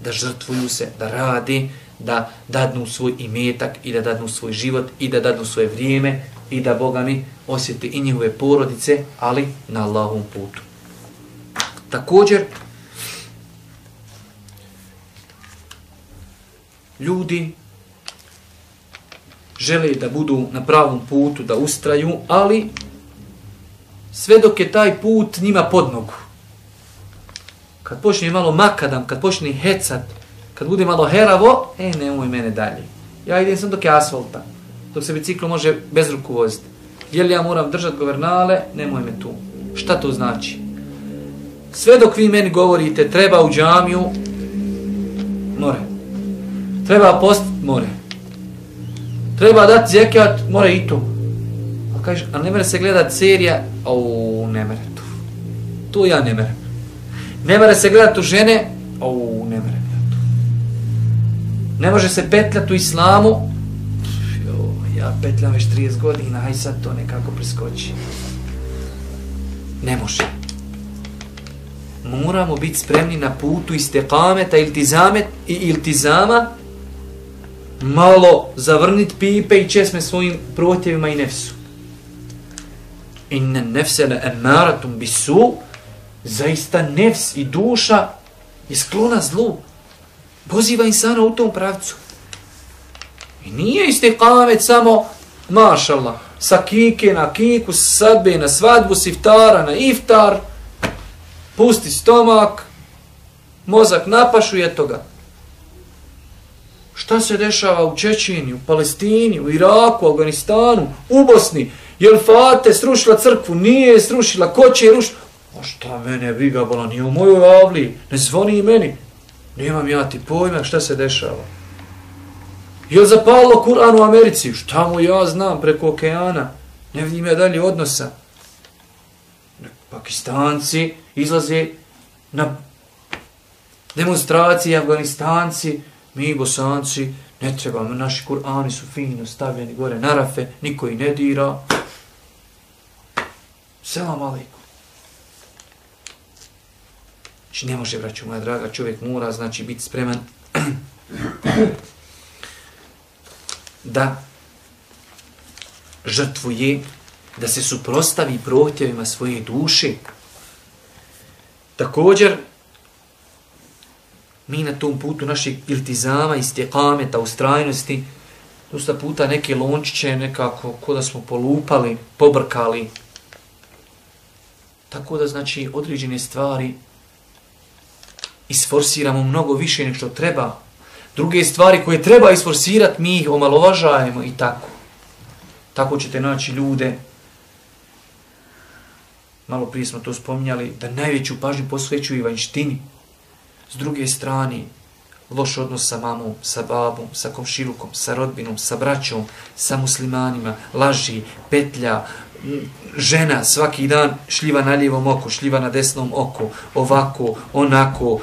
da žrtvuju se, da radi, da dadnu svoj imetak i da dadnu svoj život i da dadnu svoje vrijeme i da Boga mi osjeti i njihove porodice, ali na Allahom putu. Također, ljudi žele da budu na pravom putu, da ustraju, ali sve dok je taj put njima pod nogu kad počne malo makadam, kad počne hecat, kad bude malo heravo, e, nemoj mene dalje. Ja idem sam dok je asfalta, dok se biciklo može bez ruku voziti. Je li ja moram držati governale, nemoj me tu. Šta to znači? Sve dok vi meni govorite, treba u džamiju, more. Treba post, more. Treba dati zekat, more i to. A kažeš, a ne mere se gledat serija, au, ne mere tu. Tu ja ne merem. Ne mora se gledati u žene, o, ne mora gledati. Ne može se petljati u islamu, jo, ja petljam već 30 godina, aj sad to nekako preskoči. Ne može. moramo biti spremni na putu istekameta iltizamet i iltizama malo zavrnit pipe i česme svojim protjevima i nefsu. Inne nefse le emaratum bisu, zaista nefs i duša je sklona zlu. Poziva insana u tom pravcu. I nije istikamet samo, mašallah, sa kike na kiku, sadbe na svadbu, siftara na iftar, pusti stomak, mozak napašu i eto ga. Šta se dešava u Čečini, u Palestini, u Iraku, u Afganistanu, u Bosni? Jel Fate srušila crkvu? Nije srušila. Ko će je rušila? A šta mene briga bola? Nije u mojoj avli. Ne zvoni i meni. Nemam ja ti pojma šta se dešava. Je li zapalo Kur'an u Americi? Šta mu ja znam preko okeana? Ne vidim ja dalje odnosa. Pakistanci izlaze na demonstracije, Afganistanci, mi bosanci, ne trebamo, naši Kur'ani su fino stavljeni gore na rafe, niko i ne dira. Selam alaikum. Znači ne može, braću moja draga, čovjek mora, znači, biti spreman *clears throat* da žrtvuje, da se suprostavi prohtjevima svoje duše. Također, mi na tom putu našeg iltizama, istjekameta, ustrajnosti, dosta puta neke lončiće nekako, ko da smo polupali, pobrkali. Tako da, znači, određene stvari isforsiramo mnogo više nego što treba. Druge stvari koje treba isforsirati, mi ih omalovažajemo i tako. Tako ćete naći ljude, malo prije smo to spominjali, da najveću pažnju posvećuju i vanjštini. S druge strane, loš odnos sa mamom, sa babom, sa komšilukom, sa rodbinom, sa braćom, sa muslimanima, laži, petlja, žena svaki dan šljiva na lijevom oku, šljiva na desnom oku, ovako, onako,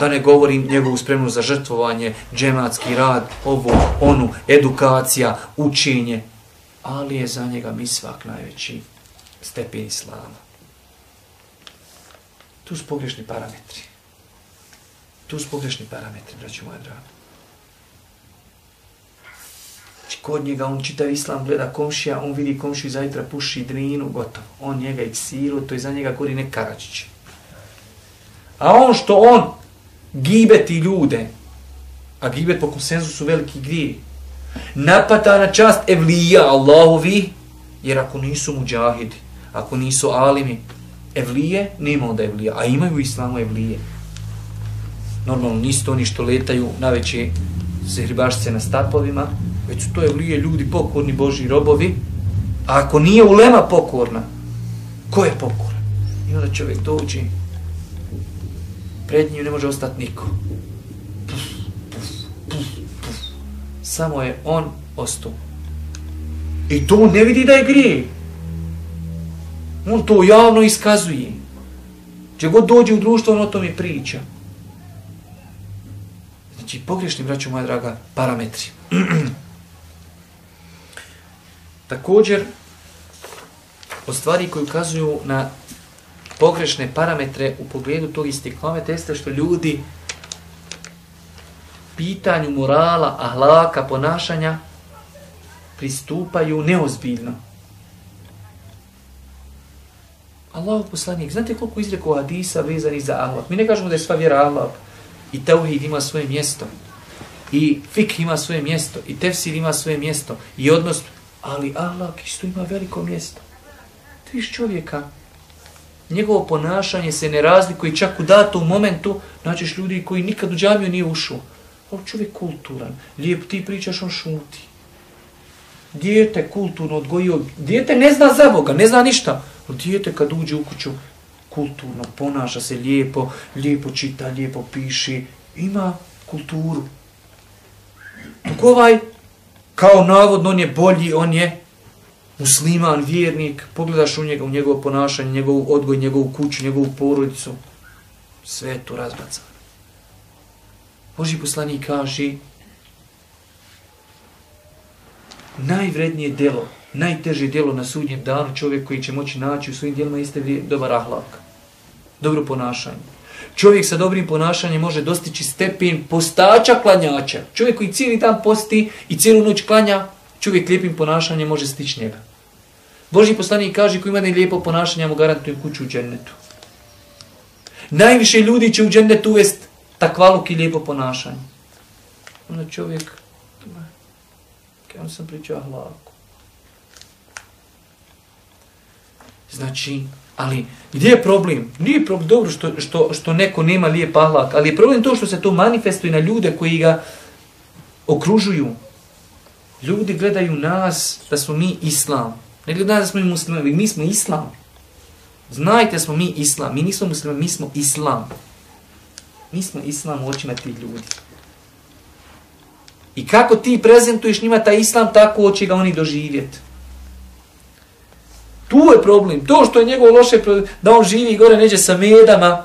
da ne govorim njegovu spremnu za žrtvovanje, džematski rad, ovo, onu, edukacija, učenje, ali je za njega misvak najveći stepen islama. Tu su pogrešni parametri. Tu su pogrešni parametri, braći moja draga. Znači, kod njega, on čita islam, gleda komšija, on vidi komšiju zajtra puši drinu, gotovo. On njega i ksiru, to je za njega gori nek karačić. A on što on gibeti ljude, a gibet po konsenzusu veliki grije, napata na čast evlija Allahovi, jer ako nisu muđahidi, ako nisu alimi, evlije, nema onda evlija, a imaju u islamu evlije normalno nisu to oni što letaju na veće zahribašce na stapovima, već su to je lije ljudi pokorni Boži robovi, a ako nije ulema pokorna, ko je pokoran? I onda čovjek dođe, pred njim ne može ostati niko. Puf, puf, puf, puf. Samo je on ostao. I to ne vidi da je grije. On to javno iskazuje. Če god dođe u društvo, on o tome priča. Znači, pogrešni, braću moja draga, parametri. *clears throat* Također, od stvari koje ukazuju na pogrešne parametre u pogledu tog istiklometa jeste što ljudi pitanju morala, ahlaka, ponašanja pristupaju neozbiljno. Allah poslanik, znate koliko izrekao hadisa vezani za ahlak? Mi ne kažemo da je sva vjera ahlak, i tauhid ima svoje mjesto i fik ima svoje mjesto i tefsir ima svoje mjesto i odnos ali Allah isto ima veliko mjesto. Ti čovjeka. Njegovo ponašanje se ne razlikuje čak u datom momentu. Naćeš ljudi koji nikad u džamiju nije ušao. Ali čovjek kulturan. Lijep ti pričaš on šuti. Dijete kulturno odgojio. Dijete ne zna za Boga ne zna ništa. Ali dijete kad uđe u kuću kulturno, ponaša se lijepo, lijepo čita, lijepo piši, ima kulturu. Dok ovaj, kao navodno, on je bolji, on je musliman, vjernik, pogledaš u njega, u njegovo ponašanje, njegov odgoj, njegovu kuću, njegovu porodicu, sve je to razbacano. Boži poslanik kaže, najvrednije delo, najteže djelo na sudnjem danu čovjek koji će moći naći u svojim djelima jeste dobar ahlak. dobro ponašanje. Čovjek sa dobrim ponašanjem može dostići stepen postača klanjača. Čovjek koji cijeli dan posti i cijelu noć klanja, čovjek lijepim ponašanjem može stići njega. Boži poslanik kaže ko ima ne lijepo ponašanje, mu garantuje kuću u džennetu. Najviše ljudi će u džennetu uvest takvaluk i lijepo ponašanje. Onda čovjek, on sam pričao hlaku. Znači, ali gdje je problem? Nije problem dobro što, što, što neko nema lijep ahlak, ali je problem to što se to manifestuje na ljude koji ga okružuju. Ljudi gledaju nas da smo mi islam. Ne gledaju da smo mi muslimani, mi smo islam. Znajte smo mi islam, mi nismo muslimani, mi smo islam. Mi smo islam u očima tih ljudi. I kako ti prezentuješ njima taj islam, tako hoće ga oni doživjeti. Tu je problem. To što je njegov loše, da on živi gore neđe sa medama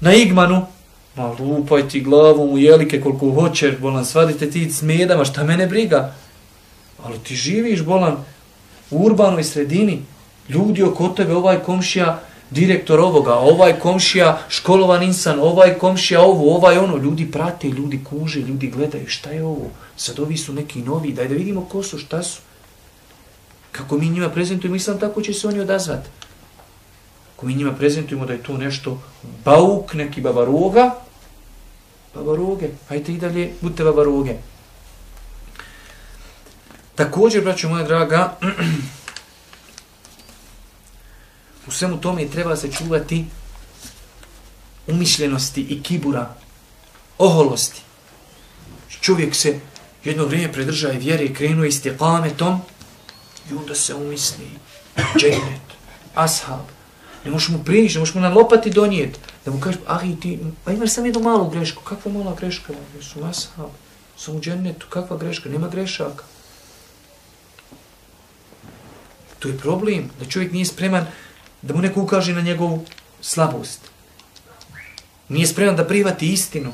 na igmanu, ma lupaj ti glavom u jelike koliko hoćeš, bolan, svadite ti s medama, šta mene briga? Ali ti živiš, bolan, u urbanoj sredini, ljudi oko tebe, ovaj komšija, direktor ovoga, ovaj komšija, školovan insan, ovaj komšija, ovo, ovaj ono, ljudi prate, ljudi kuže, ljudi gledaju, šta je ovo? Sad ovi su neki novi, daj da vidimo ko su, šta su. Kako mi njima prezentujemo islam, tako će se oni odazvati. Ako mi njima prezentujemo da je to nešto bauk, neki babaroga, babaroge, hajte i dalje, budite babaroge. Također, braćo moja draga, *clears throat* u svemu tome treba se čuvati umišljenosti i kibura, oholosti. Čovjek se jedno vrijeme predržaje vjere i krenuo istiqametom, I onda se umisli, džennet, ashab. Ne možeš mu prijeći, ne možeš mu na lopati donijeti. Da mu kažeš, ah i ti, pa imaš sam jednu malu grešku. Kakva mala greška? Ja sam ashab. Sam u džennetu, kakva greška? Nema grešaka. To je problem, da čovjek nije spreman da mu neko ukaže na njegovu slabost. Nije spreman da privati istinu.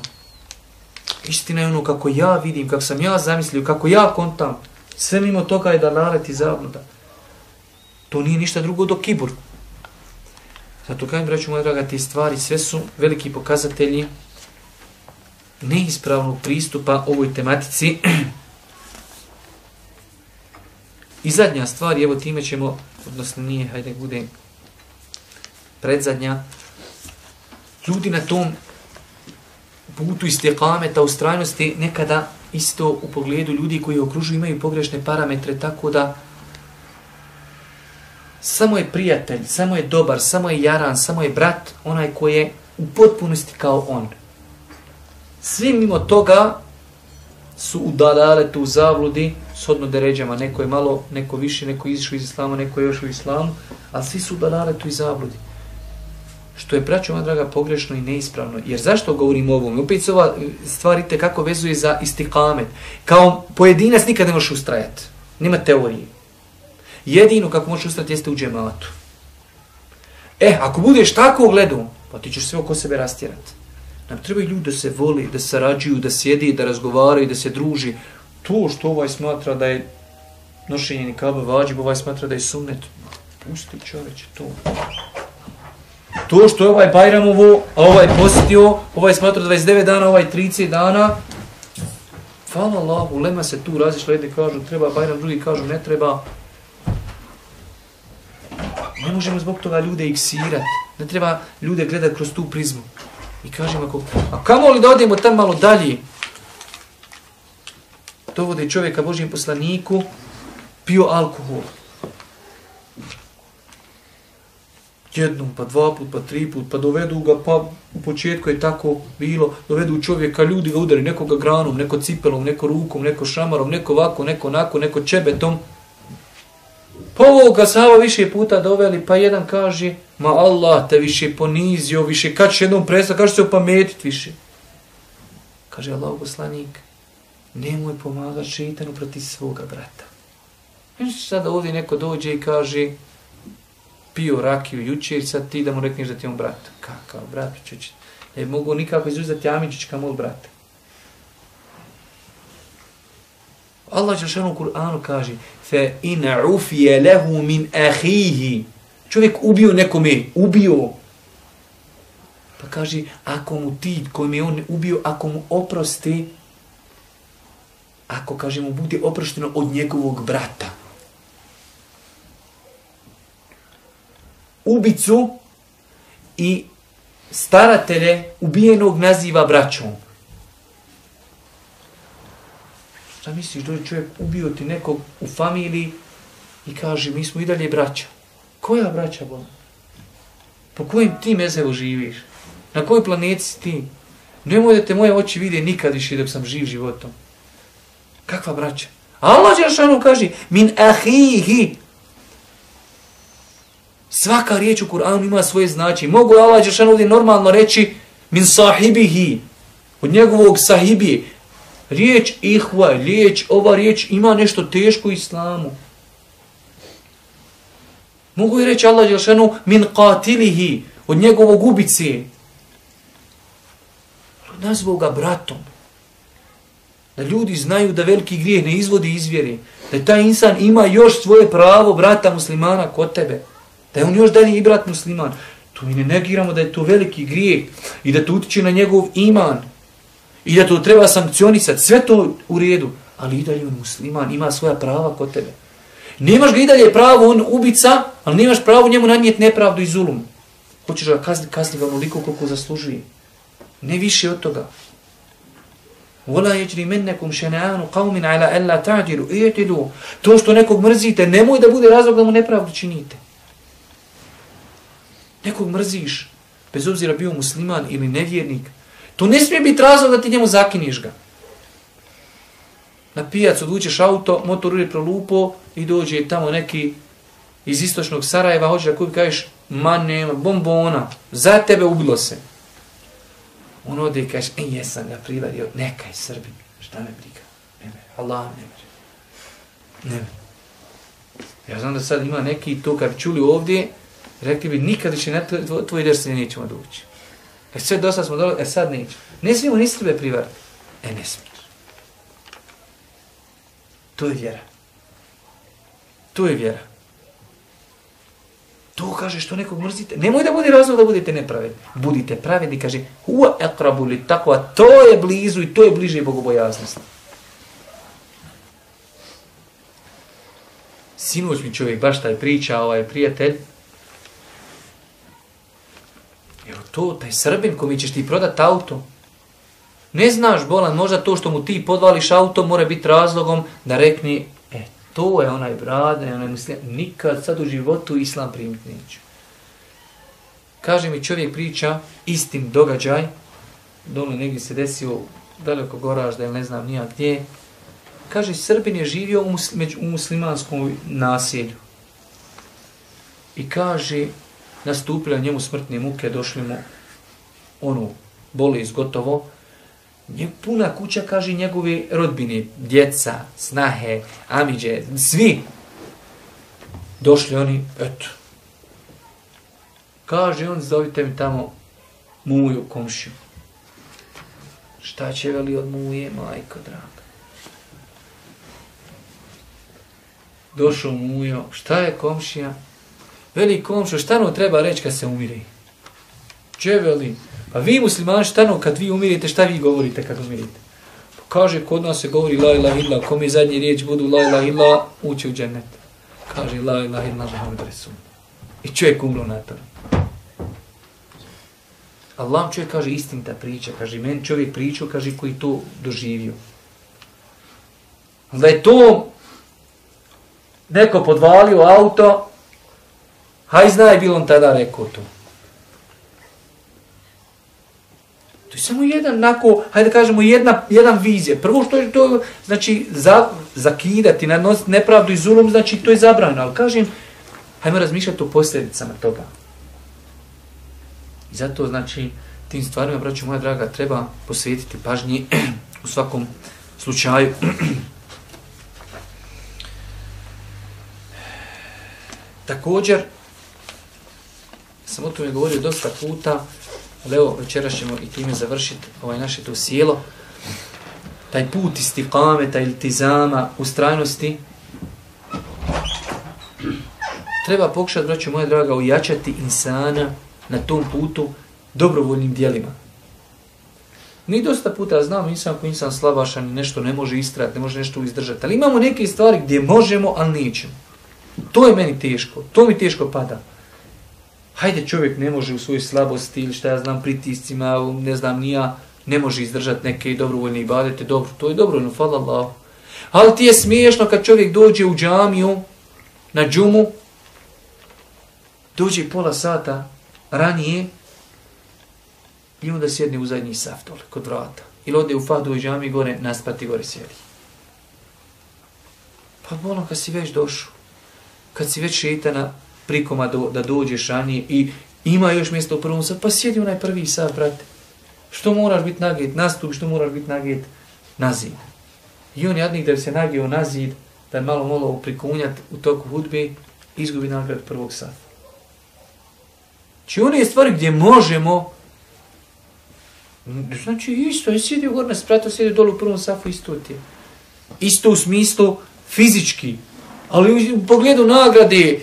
Istina je ono kako ja vidim, kako sam ja zamislio, kako ja kontam. Sve mimo toga je da naleti zabluda. To nije ništa drugo do kibur. Zato kajem, braću moja draga, te stvari sve su veliki pokazatelji neispravnog pristupa ovoj tematici. I zadnja stvar, evo time ćemo, odnosno nije, hajde bude predzadnja, ljudi na tom putu istekameta, ustrajnosti, nekada isto u pogledu ljudi koji okružuju imaju pogrešne parametre, tako da samo je prijatelj, samo je dobar, samo je jaran, samo je brat, onaj koji je u potpunosti kao on. Svi mimo toga su u dalaletu, u zavludi, shodno deređama. Neko je malo, neko više, neko izišao iz islama, neko je još u islamu, ali svi su u dalaletu i zavludi što je braćo moja draga pogrešno i neispravno. Jer zašto govorim o ovom? Opet se ova e, stvar kako vezuje za istikamet. Kao pojedinac nikad ne možeš ustrajati. Nema teorije. Jedino kako možeš ustrajati jeste u džematu. E, ako budeš tako u gledu, pa ti ćeš sve oko sebe rastjerati. Nam treba ljudi da se voli, da sarađuju, da sjedi, da razgovaraju, da se druži. To što ovaj smatra da je nošenje nikaba vađib, ovaj smatra da je sunnet. Pusti čoveče to. To što je ovaj Bajram ovo, a ovaj postio, ovaj smatra 29 dana, ovaj 30 dana, Hvala Allah, ulema se tu razišla, jedni kažu treba Bajram, drugi kažu ne treba. Ne možemo zbog toga ljude iksirati. Ne treba ljude gledati kroz tu prizmu. I kažem ako, a kamo li da odemo tam malo dalje? Dovode čovjeka Božijem poslaniku, pio alkohol. Jednom, pa dva put, pa tri put, pa dovedu ga, pa u početku je tako bilo, dovedu čovjeka, ljudi ga udari, nekoga granom, neko cipelom, neko rukom, neko šamarom, neko ovako, neko nako, neko čebetom. Pa ovoga Sava više puta doveli, pa jedan kaže, ma Allah te više ponizio, više, kad će jednom prestati, kad će se opametit više? Kaže Allah poslanik, nemoj pomagati šeitanu proti svoga brata. Sada ovdje neko dođe i kaže, pio rakiju jučer, sad ti da mu rekneš da ti je on brat. Kakav brat? Čuči. Ne mogu nikako izuzeti Amidžić kao moj brat. Allah Đelšanu u Kur'anu kaže fe in ufije lehu min ahihi. Čovjek ubio nekome, ubio. Pa kaže, ako mu ti kojim je on ubio, ako mu oprosti, ako, kaže, mu bude oprošteno od njegovog brata. Ubicu i staratelje ubijenog naziva braćom. Šta misliš, dođe čovjek ubio ti nekog u familiji i kaže, mi smo i dalje braća. Koja braća, Bola? Po kojim ti mezevo živiš? Na kojoj planeti si ti? Nemoj da te moje oči vide nikad više dok sam živ životom. Kakva braća? Allah Đeršanu kaže, min ahihi. Svaka riječ u Kur'anu ima svoje značenje. Mogu Allah Đeršanu ovdje normalno reći, min sahibihi. Od njegovog sahibije. Riječ ihva, riječ, ova riječ ima nešto teško islamu. Mogu i reći Allah Đelšanu min qatilihi, od njegovog ubice. Nazvao ga bratom. Da ljudi znaju da veliki grijeh ne izvodi izvjeri. Da taj insan ima još svoje pravo brata muslimana kod tebe. Da je on još dalje i brat musliman. To mi ne negiramo da je to veliki grijeh i da to utiče na njegov iman. I da to treba sankcionisati. Sve to u redu. Ali i dalje on musliman ima svoja prava kod tebe. Nemaš ga i dalje pravo, on ubica, ali nemaš pravo njemu nanijeti nepravdu i zulum. Hoćeš ga kazni, kazni ga onoliko koliko zaslužuje. Ne više od toga. Vola jeđri mennekum šeneanu qavmin ala ella ta'dilu, Ijetidu. To što nekog mrzite, nemoj da bude razlog da mu nepravdu činite. Nekog mrziš, bez obzira bio musliman ili nevjernik, to ne smije biti razlog da ti njemu zakiniš ga na pijac odvučeš auto, motor uri prolupo i dođe tamo neki iz istočnog Sarajeva, hoće da kupi, kažeš, ma nema, bombona, za tebe ubilo se. On ode i kaže, e, jesam ga privadio, nekaj Srbi, šta me briga, ne Allah ne me. Ne. Ja znam da sad ima neki to kad čuli ovdje, rekli bi, nikad više na tvoj, tvoj dersi nećemo doći. E sve dosta smo dolazili, e sad nećemo. Ne smijemo ni sebe privariti. E ne smiješ. To je vjera. To je vjera. To kaže što nekog mrzite. Nemoj da bude razlog da budete nepravedni. Budite pravedni, kaže, huwa ekrabu li tako, a to je blizu i to je bliže bogobojaznosti. Sinoć mi čovjek baš taj priča, ovaj prijatelj. Evo to, taj srbin komi ćeš ti prodati auto, Ne znaš, bolan, možda to što mu ti podvališ auto mora biti razlogom da rekni, e, to je onaj brad, ne onaj muslim, nikad sad u životu islam primiti neću. Kaže mi čovjek priča, istim događaj, dole negdje se desio daleko goražda ili ne znam nija gdje, kaže, Srbin je živio u, muslim, u muslimanskom nasilju. I kaže, nastupila njemu smrtne muke, došli mu onu bolest gotovo, Njeg puna kuća, kaže, njegove rodbine, djeca, snahe, amiđe, svi. Došli oni, eto. Kaže on, zovite mi tamo muju komšiju. Šta će veli od muje, majko draga? Došao mujo, šta je komšija? Veli komšo, šta nam treba reći kad se umiri? Čeveli. Pa vi muslimani šta kad vi umirite, šta vi govorite kad umirite? Pa kaže, kod nas se govori la ilaha illa, kom je zadnji riječ budu la ilaha illa, uće u džennet. Kaže la ilaha illa, Muhammed Resul. I čovjek umro na to. Allah čovjek kaže istinita priča, kaže meni čovjek pričao, kaže koji to doživio. Da je to neko podvalio auto, haj znaj bilo on tada rekao to. To je samo jedan, nako, hajde kažemo, jedna, jedan vizija. Prvo što je to, znači, za, zakidati, nanositi nepravdu i zulum, znači, to je zabranjeno. Ali kažem, hajmo razmišljati o posljedicama toga. I zato, znači, tim stvarima, braću moja draga, treba posvetiti pažnji *clears throat* u svakom slučaju. *clears throat* Također, sam o tome govorio dosta puta, Ali evo, večera ćemo i time završiti ovaj naše to sjelo. Taj put istikame, taj iltizama, ustrajnosti, treba pokušati, braću moja draga, ujačati insana na tom putu dobrovoljnim dijelima. Mi dosta puta znamo insan ako insan slabašan nešto ne može istrati, ne može nešto izdržati. Ali imamo neke stvari gdje možemo, ali nećemo. To je meni teško. To mi teško pada. Hajde čovjek ne može u svojoj slabosti ili šta ja znam pritiscima, ne znam nija, ne može izdržati neke dobrovoljne ibadete. Dobro, to je dobro, no hvala Allah. Ali ti je smiješno kad čovjek dođe u džamiju, na džumu, dođe pola sata ranije, i onda sjedne u zadnji saf dole, kod vrata. Ili ode u fadu i džami gore, naspati gore sjedi. Pa bolno kad si već došao, kad si već šetana prikoma do, da dođeš ranije i ima još mjesto u prvom sad, pa sjedi onaj prvi sad, brate. Što moraš biti naget? Nastup, što moraš biti naget? Nazid. I on jadnik da bi se nagio nazid, da je malo malo prikunjat u toku hudbe, izgubi nagrad prvog sata. Či one stvari gdje možemo, Znači isto, je sjedio gore na spratu, sjedio dolu u prvom safu, isto ti je. Isto u smislu fizički, ali u pogledu nagrade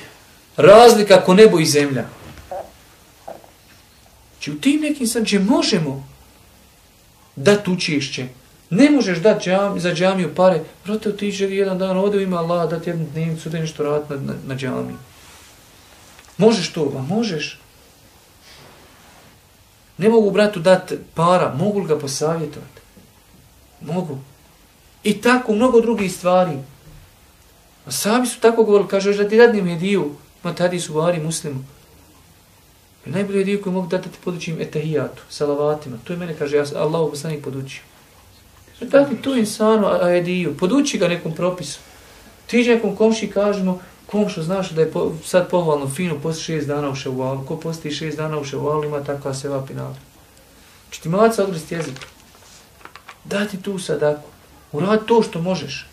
razlika ko nebo i zemlja. Či u tim nekim sam, možemo da učešće, ne možeš dati džami, za džamiju pare, vrate, otiče jedan dan, ovdje ima Allah, dati jednu dnevnicu, da nešto raditi na, na, na džamiju. Možeš to, a možeš. Ne mogu bratu dati para, mogu li ga posavjetovati? Mogu. I tako, mnogo drugih stvari. A sami su tako govorili, kaže, da ti dadnim hediju, ma tadi su vari muslimu. Najbolji dio koji mogu dati ti podučim etahijatu, salavatima. To je mene, kaže, ja Allah poslanik podučio. Dati tu insanu a hediju, poduči ga nekom propisu. Ti nekom komši kažemo, komšo, znaš da je po, sad pohvalno fino posti šest dana u ševalu. Ko posti šest dana u ševalu ima takva znači, se pinala. nada. Ti malaca odresti jezik. Dati tu sadaku. Uradi to što možeš.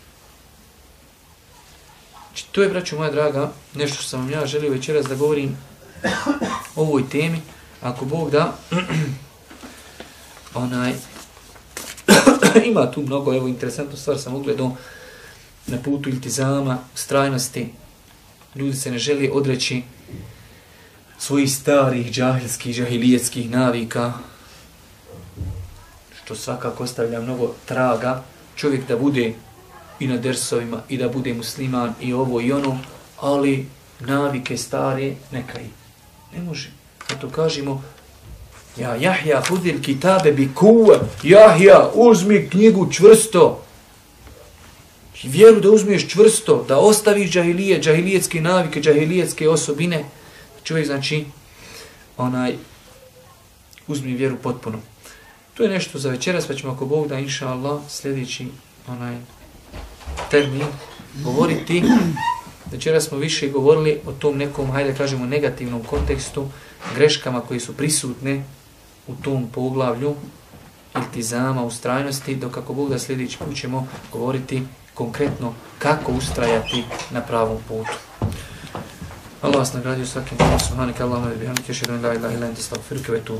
Znači, to je, braću moja draga, nešto što sam vam ja želio večeras da govorim o ovoj temi. Ako Bog da, *clears throat* onaj, *clears throat* ima tu mnogo, evo, interesantnu stvar sam ugledao na putu iltizama, strajnosti, ljudi se ne želi odreći svojih starih džahilskih, džahilijetskih navika, što svakako ostavlja mnogo traga, čovjek da bude i na dersovima i da bude musliman i ovo i ono, ali navike stare neka i ne može. Zato kažemo, ja Jahja hudil kitabe bi kuva, Jahja uzmi knjigu čvrsto, I vjeru da uzmiješ čvrsto, da ostaviš džahilije, džahilijetske navike, džahilijetske osobine. Čovjek znači, onaj, uzmi vjeru potpuno. To je nešto za večeras, pa ćemo ako Bog da, inša Allah, sljedeći onaj termin, govoriti. Večeras smo više govorili o tom nekom, hajde kažemo, negativnom kontekstu, greškama koji su prisutne u tom poglavlju, iltizama, ustrajnosti, dok kako Bog da sljedeći put ćemo govoriti konkretno kako ustrajati na pravom putu. Allah vas nagradio svakim. Subhanak Allahumma bihamdika ashhadu an la ilaha illa anta astaghfiruka wa atubu